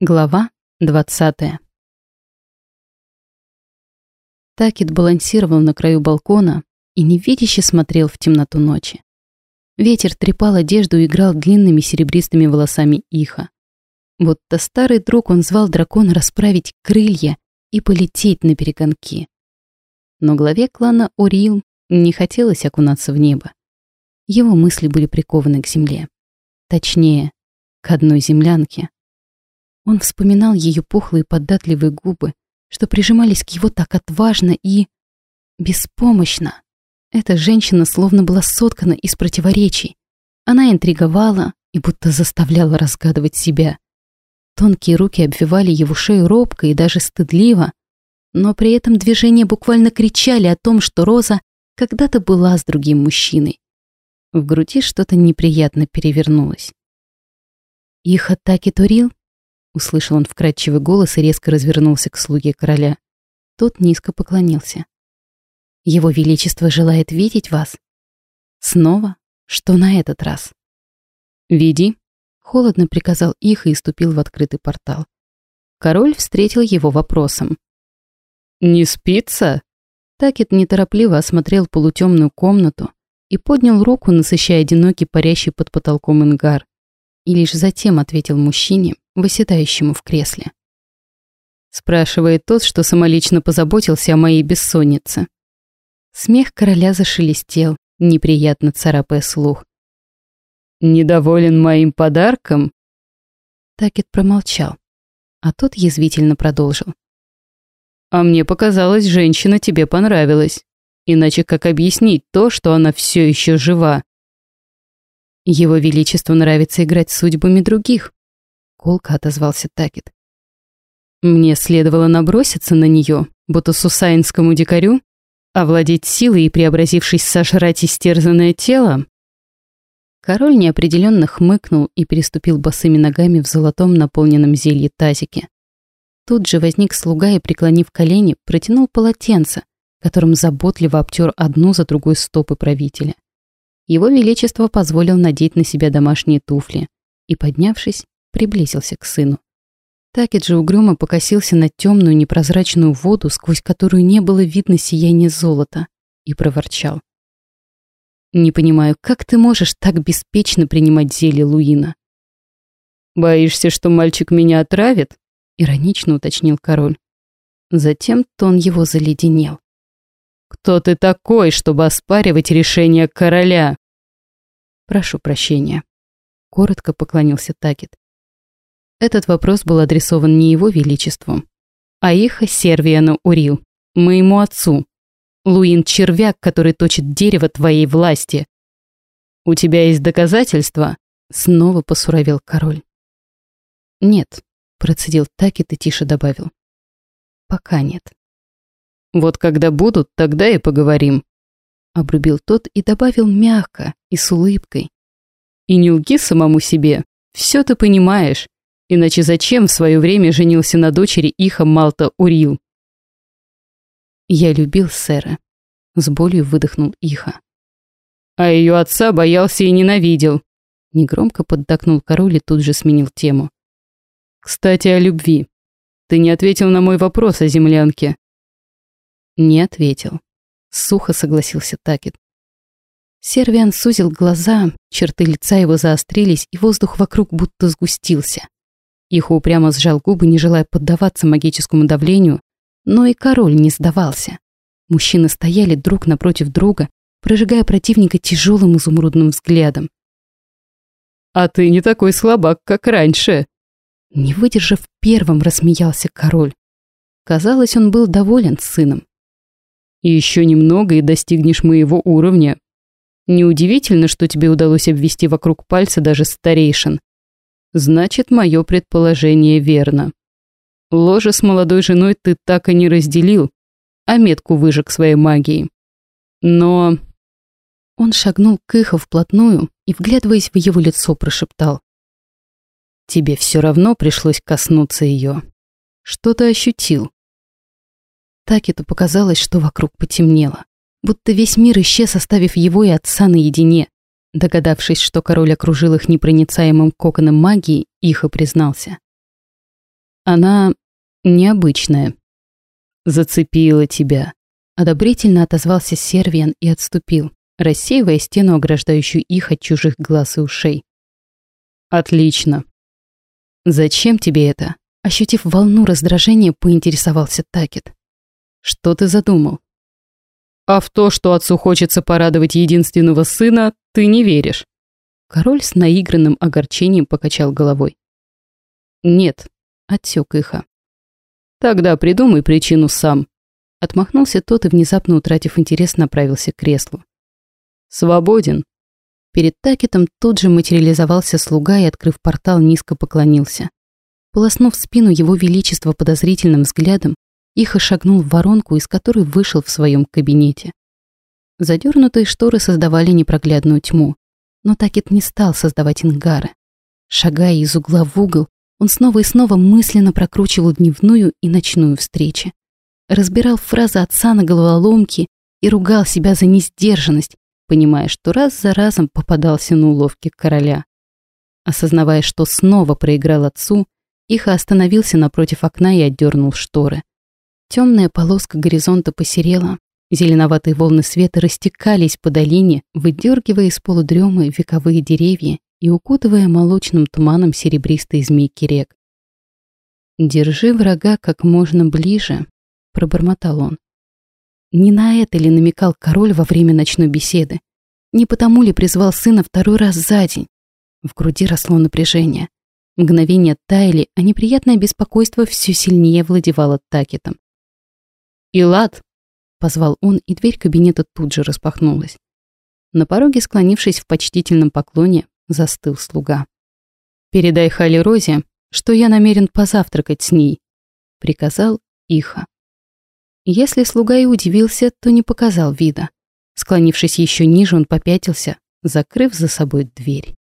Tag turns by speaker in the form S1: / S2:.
S1: Глава 20 Такет балансировал на краю балкона и невидяще смотрел в темноту ночи. Ветер трепал одежду и играл длинными серебристыми волосами Иха. Будто старый друг он звал дракона расправить крылья и полететь на перегонки. Но главе клана Орил не хотелось окунаться в небо. Его мысли были прикованы к земле. Точнее, к одной землянке, он вспоминал ее пухлые податливые губы, что прижимались к его так отважно и... беспомощно. Эта женщина словно была соткана из противоречий. Она интриговала и будто заставляла разгадывать себя. Тонкие руки обвивали его шею робко и даже стыдливо, но при этом движения буквально кричали о том, что Роза когда-то была с другим мужчиной. В груди что-то неприятно перевернулось. Их атаки Турил Услышал он вкрадчивый голос и резко развернулся к слуге короля. Тот низко поклонился. «Его Величество желает видеть вас?» «Снова? Что на этот раз?» «Веди», — холодно приказал их и ступил в открытый портал. Король встретил его вопросом. «Не спится?» Такет неторопливо осмотрел полутемную комнату и поднял руку, насыщая одинокий парящий под потолком ингар, и лишь затем ответил мужчине, выседающему в кресле. Спрашивает тот, что самолично позаботился о моей бессоннице. Смех короля зашелестел, неприятно царапая слух. «Недоволен моим подарком?» Такет промолчал, а тот язвительно продолжил. «А мне показалось, женщина тебе понравилась. Иначе как объяснить то, что она все еще жива?» Его Величеству нравится играть судьбами других, Колко отозвался Такет. Мне следовало наброситься на нее, будто сусаинскому дикарю, овладеть силой и, преобразившись, сожрать истерзанное тело. Король неопределенно хмыкнул и переступил босыми ногами в золотом наполненном зелье тазике. Тут же возник слуга и, преклонив колени, протянул полотенце, которым заботливо обтер одну за другой стопы правителя. Его Величество позволил надеть на себя домашние туфли и, поднявшись, приблизился к сыну. Такет же угрюмо покосился на темную непрозрачную воду, сквозь которую не было видно сияния золота, и проворчал. «Не понимаю, как ты можешь так беспечно принимать зелье Луина?» «Боишься, что мальчик меня отравит?» — иронично уточнил король. Затем тон его заледенел. «Кто ты такой, чтобы оспаривать решение короля?» «Прошу прощения», — коротко поклонился Такет. Этот вопрос был адресован не его величеству, а их Сервиану Урил, моему отцу. Луин — червяк, который точит дерево твоей власти. «У тебя есть доказательства?» — снова посуровел король. «Нет», — процедил Такет и тише добавил. «Пока нет». «Вот когда будут, тогда и поговорим», — обрубил тот и добавил мягко и с улыбкой. «И не лги самому себе, все ты понимаешь. Иначе зачем в свое время женился на дочери Иха Малта Урил? Я любил сэра. С болью выдохнул Иха. А ее отца боялся и ненавидел. Негромко поддакнул король и тут же сменил тему. Кстати, о любви. Ты не ответил на мой вопрос о землянке. Не ответил. Сухо согласился Такет. Сервиан сузил глаза, черты лица его заострились, и воздух вокруг будто сгустился. Их упрямо сжал губы, не желая поддаваться магическому давлению, но и король не сдавался. Мужчины стояли друг напротив друга, прожигая противника тяжелым изумрудным взглядом. «А ты не такой слабак, как раньше!» Не выдержав первым, рассмеялся король. Казалось, он был доволен сыном. «Еще немного и достигнешь моего уровня. Неудивительно, что тебе удалось обвести вокруг пальца даже старейшин. Значит, мое предположение верно. Ложе с молодой женой ты так и не разделил, а метку выжег своей магией. Но... Он шагнул к Ихо вплотную и, вглядываясь в его лицо, прошептал. «Тебе все равно пришлось коснуться ее. Что ты ощутил?» Так это показалось, что вокруг потемнело, будто весь мир исчез, оставив его и отца наедине. Догадавшись, что король окружил их непроницаемым коконом магии, Ихо признался. Она необычная. Зацепила тебя. Одобрительно отозвался Сервиан и отступил, рассеивая стену, ограждающую их от чужих глаз и ушей. Отлично. Зачем тебе это? Ощутив волну раздражения, поинтересовался Такет. Что ты задумал? А в то, что отцу хочется порадовать единственного сына, ты не веришь. Король с наигранным огорчением покачал головой. Нет, отсек иха. Тогда придумай причину сам. Отмахнулся тот и, внезапно утратив интерес, направился к креслу. Свободен. Перед Такетом тут же материализовался слуга и, открыв портал, низко поклонился. Полоснув спину его величества подозрительным взглядом, Иха шагнул в воронку, из которой вышел в своем кабинете. Задернутые шторы создавали непроглядную тьму, но Такет не стал создавать ингары. Шагая из угла в угол, он снова и снова мысленно прокручивал дневную и ночную встречи. Разбирал фразы отца на головоломке и ругал себя за несдержанность, понимая, что раз за разом попадался на уловки короля. Осознавая, что снова проиграл отцу, Иха остановился напротив окна и отдернул шторы. Темная полоска горизонта посерела, зеленоватые волны света растекались по долине, выдергивая из полудремы вековые деревья и укутывая молочным туманом серебристые змейки рек. «Держи врага как можно ближе», — пробормотал он. Не на это ли намекал король во время ночной беседы? Не потому ли призвал сына второй раз за день? В груди росло напряжение. Мгновения таяли, а неприятное беспокойство все сильнее владевало Такетом. «Илад!» — позвал он, и дверь кабинета тут же распахнулась. На пороге, склонившись в почтительном поклоне, застыл слуга. «Передай Хали Розе, что я намерен позавтракать с ней», — приказал Иха. Если слуга и удивился, то не показал вида. Склонившись еще ниже, он попятился, закрыв за собой дверь.